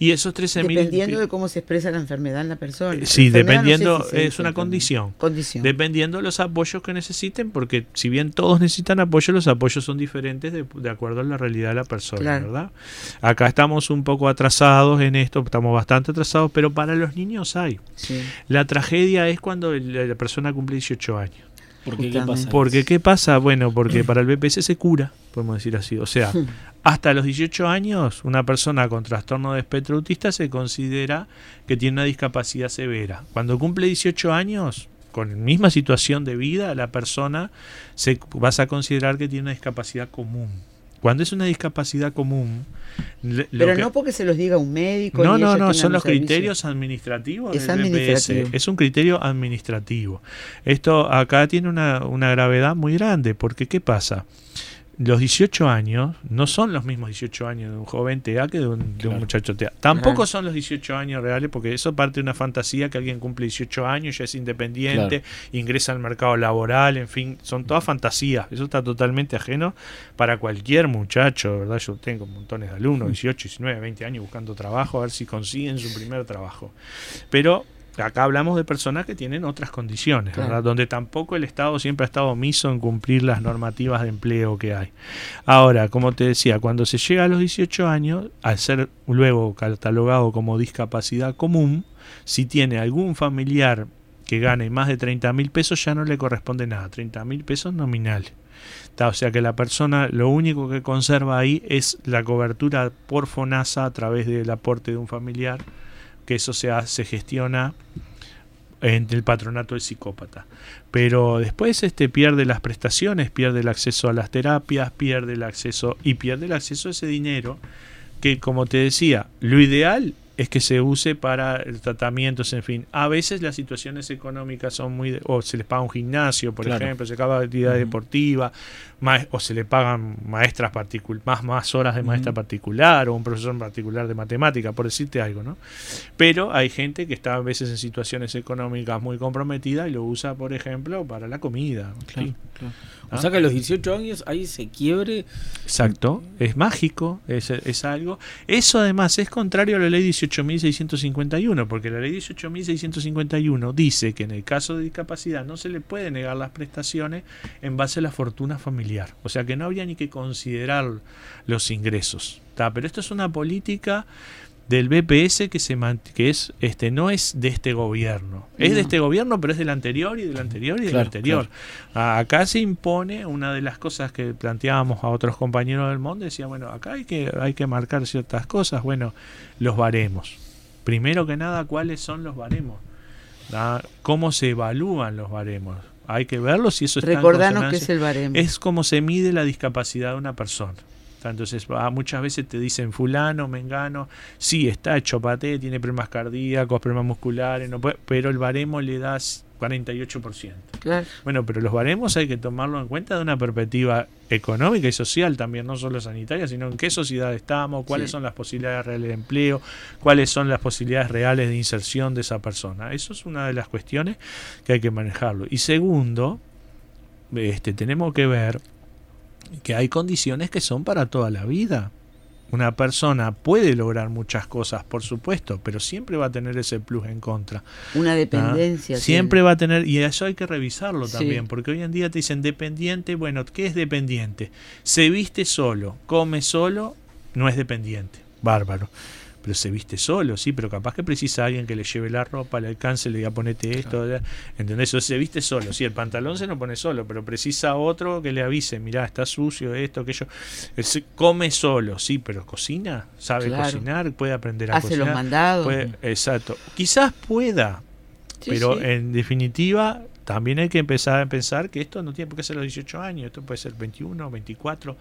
Y esos 13.000... Dependiendo de cómo se expresa la enfermedad en la persona. Sí, Enfermedad no sé dependiendo, si es una enfermedad. condición. Condición. Dependiendo de los apoyos que necesiten, porque si bien todos necesitan apoyo, los apoyos son diferentes de, de acuerdo a la realidad de la persona, Claro. ¿verdad? Acá estamos un poco atrasados en esto, estamos bastante atrasados, pero para los niños hay. Sí. La tragedia es cuando la persona cumple 18 años. ¿Por qué? ¿Qué Justamente. pasa? Porque, ¿qué pasa? Bueno, porque para el BPS se cura, podemos decir así. O sea, hasta los 18 años, una persona con trastorno de espectro autista se considera que tiene una discapacidad severa. Cuando cumple 18 años, con la misma situación de vida, la persona se vas a considerar que tiene una discapacidad común. Cuando es una discapacidad común, le- Pero que- no porque se los diga un médico. no, ni no, no, son los servicio. criterios administrativos Es del BPS. administrativo. Es un criterio administrativo. Esto acá tiene una, una gravedad muy grande, porque ¿qué pasa? Los 18 años no son los mismos 18 años de un joven TEA que de un, de un Claro. muchacho TEA. Tampoco son los 18 años reales, porque eso parte de una fantasía que alguien cumple 18 años, ya es independiente, ingresa al mercado laboral, en fin, son todas fantasías. Eso está totalmente ajeno para cualquier muchacho, ¿verdad? Yo tengo montones de alumnos, 18, 19, 20 años buscando trabajo, a ver si consiguen su primer trabajo. Pero acá hablamos de personas que tienen otras condiciones, Claro. ¿verdad? Donde tampoco el Estado siempre ha estado omiso en cumplir las normativas de empleo que hay. Ahora, como te decía, cuando se llega a los 18 años, al ser luego catalogado como discapacidad común, si tiene algún familiar que gane más de 30 mil pesos, ya no le corresponde nada, 30 mil pesos nominales. O sea que la persona lo único que conserva ahí es la cobertura por FONASA a través del aporte de un familiar, que eso se, se gestiona en el patronato del psicópata. Pero después este pierde las prestaciones, pierde el acceso a las terapias, pierde el acceso y pierde el acceso a ese dinero que como te decía, lo ideal es que se use para el tratamientos, en fin. A veces las situaciones económicas son muy... de- o se les paga un gimnasio, por Claro. ejemplo, se acaba actividad deportiva, ma- o se le pagan maestras particul más, más horas de maestra particular, o un profesor particular de matemática, por decirte algo, ¿no? Pero hay gente que está a veces en situaciones económicas muy comprometidas y lo usa, por ejemplo, para la comida. Claro, Sí. claro. Ah. O sea que a los 18 años ahí se quiebre. Exacto, es mágico, es, es algo. Eso además es contrario a la ley 18.651, porque la ley 18.651 dice que en el caso de discapacidad no se le puede negar las prestaciones en base a la fortuna familiar. O sea que no habría ni que considerar los ingresos. ¿tá? Pero esto es una política del BPS que se que es este no es de este gobierno es de este gobierno pero es del anterior y del anterior y del Claro, anterior Acá se impone una de las cosas que planteábamos a otros compañeros del mundo, decía, bueno, acá hay que, hay que marcar ciertas cosas, bueno, los baremos. Primero que nada, ¿cuáles son los baremos? ¿Cómo se evalúan los baremos? Hay que verlos si eso está en Recordanos que consonancia. es el baremo. Es como se mide la discapacidad de una persona. Entonces, ah, muchas veces te dicen fulano, mengano, sí, está hecho paté, tiene problemas cardíacos, problemas musculares, no puede, pero el baremo le das 48%. Claro. Bueno, pero los baremos hay que tomarlo en cuenta de una perspectiva económica y social también, no solo sanitaria, sino en qué sociedad estamos, cuáles Sí. son las posibilidades reales de empleo, cuáles son las posibilidades reales de inserción de esa persona. Eso es una de las cuestiones que hay que manejarlo. Y segundo, este, tenemos que ver que hay condiciones que son para toda la vida. Una persona puede lograr muchas cosas, por supuesto, pero siempre va a tener ese plus en contra. Una ¿ah? dependencia. Siempre va a tener, y eso hay que revisarlo Sí. también, porque hoy en día te dicen dependiente, bueno, ¿qué es dependiente? Se viste solo, come solo, no es dependiente, bárbaro. Pero se viste solo, sí, pero capaz que precisa alguien que le lleve la ropa, le alcance, le diga ponete esto, ¿entendés? O se viste solo, sí, el pantalón se lo pone solo, pero precisa otro que le avise, mirá, está sucio, esto, aquello. Él se come solo, sí, pero cocina, sabe Claro. cocinar, puede aprender a Hace cocinar. los mandados. puede- exacto. Quizás pueda, Sí, pero sí. en definitiva, también hay que empezar a pensar que esto no tiene por qué ser los 18 años, esto puede ser 21, 24,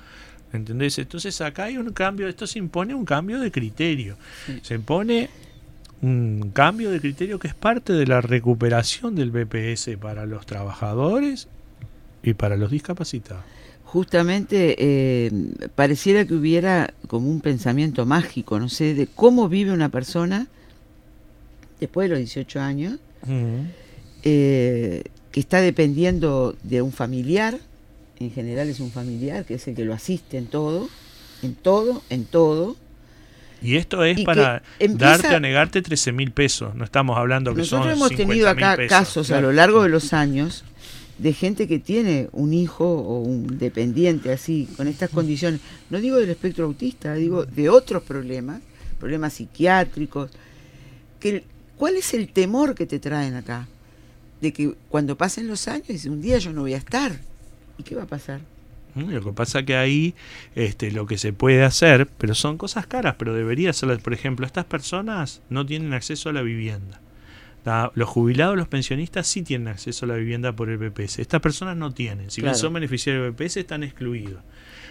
¿entendés? Entonces acá hay un cambio, esto se impone un cambio de criterio, Sí. se impone un cambio de criterio que es parte de la recuperación del BPS para los trabajadores y para los discapacitados. Justamente eh, pareciera que hubiera como un pensamiento mágico, no sé, de cómo vive una persona después de los 18 años, eh, que está dependiendo de un familiar, en general es un familiar, que es el que lo asiste en todo, en todo, en todo. Y esto es Y para empieza- darte o negarte 13 mil pesos. No estamos hablando que Nosotros son hemos tenido 50.000 acá pesos. casos a lo largo de los años de gente que tiene un hijo o un dependiente así, con estas condiciones. No digo del espectro autista, digo de otros problemas, problemas psiquiátricos. Que, ¿Cuál es el temor que te traen acá? De que cuando pasen los años, un día yo no voy a estar. ¿Y qué va a pasar? Mm, Lo que pasa que ahí este, lo que se puede hacer, pero son cosas caras, pero debería ser, por ejemplo, estas personas no tienen acceso a la vivienda. ¿Tá? Los jubilados, los pensionistas sí tienen acceso a la vivienda por el BPS. Estas personas no tienen. Si bien Claro. son beneficiarios del BPS, están excluidos.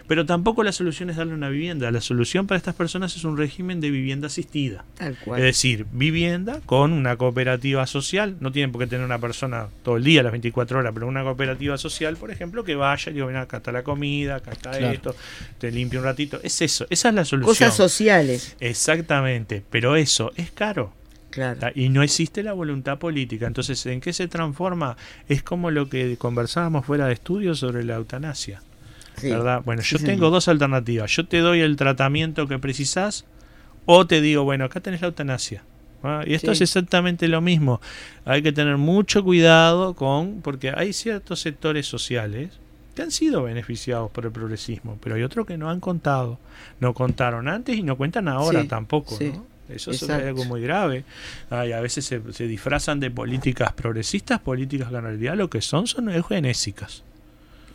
Pero tampoco la solución es darle una vivienda. La solución para estas personas es un régimen de vivienda asistida. Tal cual. Es decir, vivienda con una cooperativa social. No tienen por qué tener una persona todo el día, las 24 horas, pero una cooperativa social, por ejemplo, que vaya y diga, "Mira, acá está la comida, acá está Claro. esto, te limpia un ratito. Es eso, esa es la solución. Cosas sociales, Exactamente, pero eso es caro. Claro. Y no existe la voluntad política. Entonces, ¿en qué se transforma? Es como lo que conversábamos fuera de estudio sobre la eutanasia. Sí. ¿verdad? Bueno, Sí, yo tengo dos alternativas. Yo te doy el tratamiento que precisás o te digo, bueno, acá tenés la eutanasia. Y esto es exactamente lo mismo. Hay que tener mucho cuidado con, porque hay ciertos sectores sociales que han sido beneficiados por el progresismo, pero hay otros que no han contado. No contaron antes y no cuentan ahora tampoco. Eso es algo muy grave. Ay, a veces se, se disfrazan de políticas progresistas, políticas que en realidad lo que son son eugenésicas.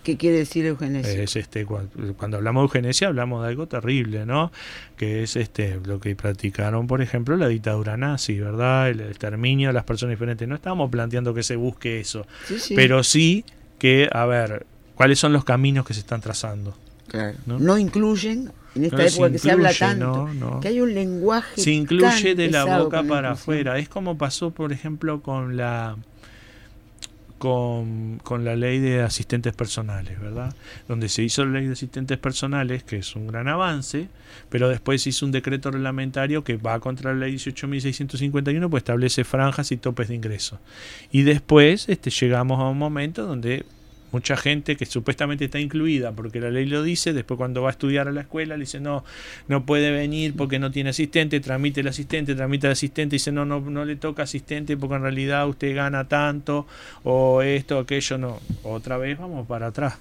¿Qué quiere decir eugenesia? Es este cua- cuando hablamos de eugenesia hablamos de algo terrible, ¿no? Que es este lo que practicaron, por ejemplo, la dictadura nazi, ¿verdad? El exterminio de las personas diferentes. No estamos planteando que se busque eso, Sí, sí, pero sí que, a ver, ¿cuáles son los caminos que se están trazando? claro. ¿no? ¿no? incluyen, en esta época que se habla tanto, no, no. que hay un lenguaje Se incluye tan de la boca para afuera. Es como pasó, por ejemplo, con la con, con la ley de asistentes personales, ¿verdad? Donde se hizo la ley de asistentes personales, que es un gran avance, pero después se hizo un decreto reglamentario que va contra la ley 18.651, pues establece franjas y topes de ingreso. Y después este, llegamos a un momento donde mucha gente que supuestamente está incluida porque la ley lo dice, después cuando va a estudiar a la escuela le dice no, no puede venir porque no tiene asistente, tramite el asistente, tramite el asistente, dice no, no, no le toca asistente porque en realidad usted gana tanto, o esto, aquello, no. Otra vez vamos para atrás.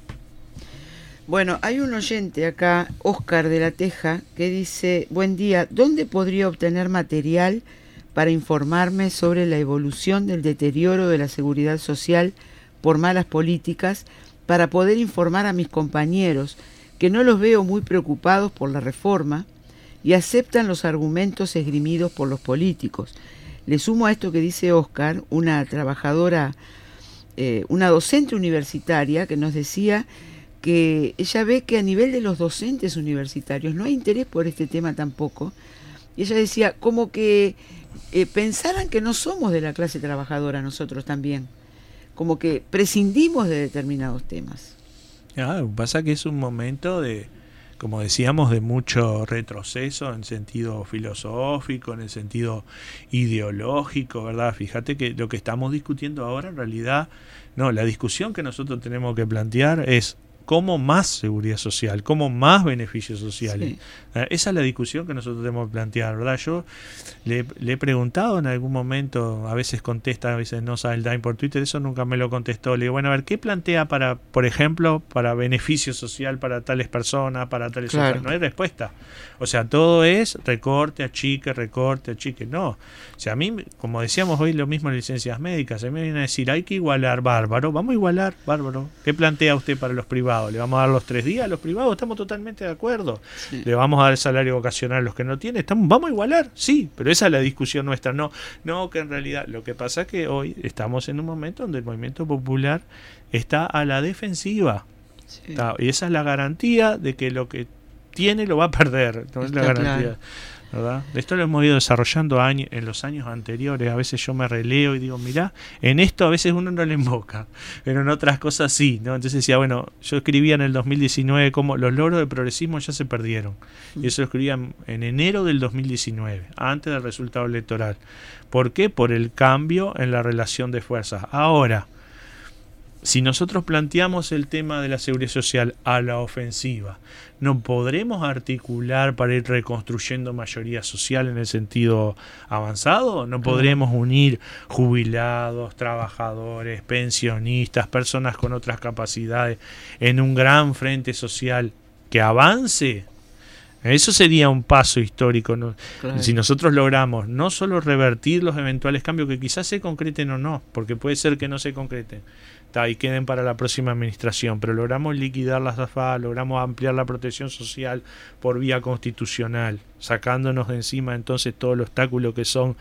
Bueno, hay un oyente acá, Oscar de la Teja, que dice, buen día, ¿dónde podría obtener material para informarme sobre la evolución del deterioro de la seguridad social por malas políticas para poder informar a mis compañeros que no los veo muy preocupados por la reforma y aceptan los argumentos esgrimidos por los políticos. Le sumo a esto que dice Oscar, una trabajadora, eh, una docente universitaria que nos decía que ella ve que a nivel de los docentes universitarios no hay interés por este tema tampoco. Y ella decía, como que eh, pensaran que no somos de la clase trabajadora nosotros también, como que prescindimos de determinados temas. Ah, pasa que es un momento de, como decíamos, de mucho retroceso en sentido filosófico, en el sentido ideológico, ¿verdad? Fíjate que lo que estamos discutiendo ahora en realidad, no, la discusión que nosotros tenemos que plantear es cómo más seguridad social, cómo más beneficios sociales. Eh, esa es la discusión que nosotros tenemos que plantear, ¿verdad? Yo le, he preguntado en algún momento, a veces contesta, a veces no sabe el DAIM por Twitter, eso nunca me lo contestó. Le digo, bueno, a ver, ¿qué plantea para, por ejemplo, para beneficio social para tales personas, para tales No hay respuesta. O sea, todo es recorte, achique, recorte, achique. No. O sea, a mí, como decíamos hoy, lo mismo en licencias médicas, a mí me viene a decir, hay que igualar, bárbaro, vamos a igualar, bárbaro. ¿Qué plantea usted para los privados? ¿Le vamos a dar los tres días a los privados? Estamos totalmente de acuerdo. ¿Le vamos a dar el salario vocacional a los que no tienen? Estamos, ¿Vamos a igualar? Sí, pero esa es la discusión nuestra. No, no que en realidad lo que pasa es que hoy estamos en un momento donde el movimiento popular está a la defensiva. y esa es la garantía de que lo que tiene lo va a perder. No es la garantía. Esto lo hemos ido desarrollando en los años anteriores. A veces yo me releo y digo, mirá, en esto a veces uno no le invoca, pero en otras cosas sí. ¿no? Entonces decía, bueno, yo escribía en el 2019 como los logros del progresismo ya se perdieron. Y eso lo escribía en enero del 2019, antes del resultado electoral. ¿Por qué? Por el cambio en la relación de fuerzas. Ahora, si nosotros planteamos el tema de la seguridad social a la ofensiva, ¿no podremos articular para ir reconstruyendo mayoría social en el sentido avanzado? ¿No podremos unir jubilados, trabajadores, pensionistas, personas con otras capacidades en un gran frente social que avance? Eso sería un paso histórico. Si nosotros logramos no solo revertir los eventuales cambios que quizás se concreten o no, porque puede ser que no se concreten, y queden para la próxima administración, pero logramos liquidar las AFA, logramos ampliar la protección social por vía constitucional, sacándonos de encima entonces todo el obstáculo que son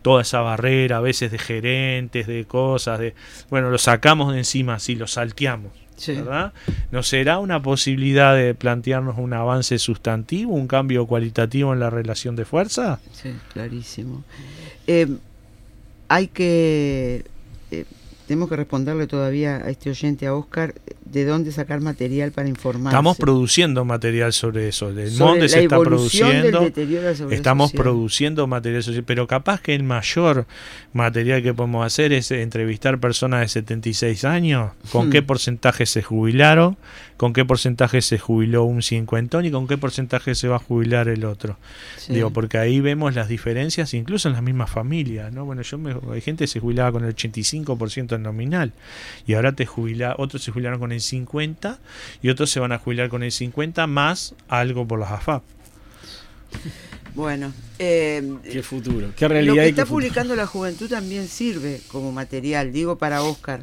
toda esa barrera, a veces de gerentes, de cosas, de bueno, lo sacamos de encima, sí, lo salteamos. ¿Verdad? ¿No será una posibilidad de plantearnos un avance sustantivo, un cambio cualitativo en la relación de fuerza? Sí, clarísimo. Eh, hay que eh, tenemos que responderle todavía a este oyente, a Oscar, de dónde sacar material para informar. Estamos produciendo material sobre eso, de dónde se está produciendo. Estamos produciendo material sobre pero capaz que el mayor material que podemos hacer es entrevistar personas de 76 años, con hmm. qué porcentaje se jubilaron, con qué porcentaje se jubiló un cincuentón y con qué porcentaje se va a jubilar el otro. Digo, porque ahí vemos las diferencias incluso en las mismas familias, ¿no? Bueno, yo me, hay gente que se jubilaba con el 85% nominal y ahora te jubila, otros se jubilaron con el 50 y otros se van a jubilar con el 50 más algo por las AFAP. Bueno, eh, qué futuro, qué realidad. Lo que está publicando la juventud también sirve como material, digo para Oscar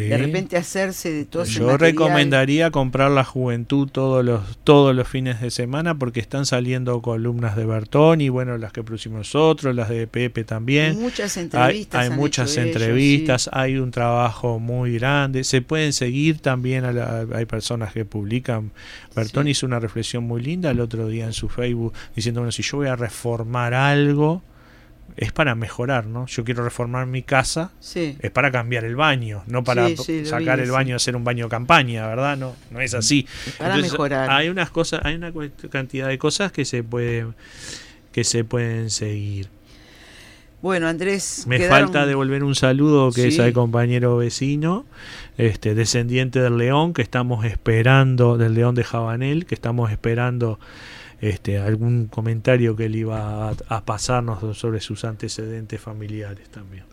de repente hacerse de todo Yo recomendaría comprar La Juventud todos los, todos los fines de semana porque están saliendo columnas de Bertoni, bueno, las que producimos nosotros, las de Pepe también. Hay muchas entrevistas. Hay, muchas entrevistas, hay un trabajo muy grande. Se pueden seguir también, hay personas que publican. Bertoni hizo una reflexión muy linda el otro día en su Facebook diciendo, bueno, si yo voy a reformar algo, es para mejorar, ¿no? Yo quiero reformar mi casa, es para cambiar el baño, no para sacar el baño y hacer un baño campaña, ¿verdad? No, no es así. para mejorar. Hay unas cosas, hay una cantidad de cosas que se pueden que se pueden seguir. Bueno, Andrés, me falta devolver un saludo que es al compañero vecino, este descendiente del león que estamos esperando del león de Jabanel, que estamos esperando este, algún comentario que él iba a, pasarnos sobre sus antecedentes familiares también.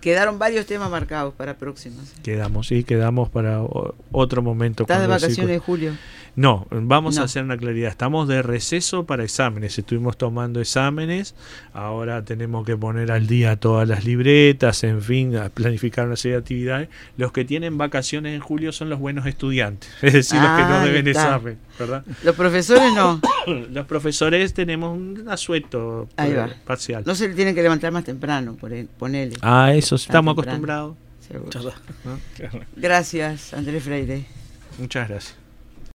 Quedaron varios temas marcados para próximas. Quedamos, sí, quedamos para otro momento. ¿Estás de vacaciones julio? No, vamos a hacer una claridad. Estamos de receso para exámenes. Estuvimos tomando exámenes. Ahora tenemos que poner al día todas las libretas, en fin, a planificar una serie de actividades. Los que tienen vacaciones en julio son los buenos estudiantes, es decir, los que no deben examen, ¿verdad? Los profesores no. los profesores tenemos un asueto parcial. No se le tienen que levantar más temprano, ponele. Ah, eso, estamos acostumbrados. Gracias, Andrés Freire. Muchas gracias.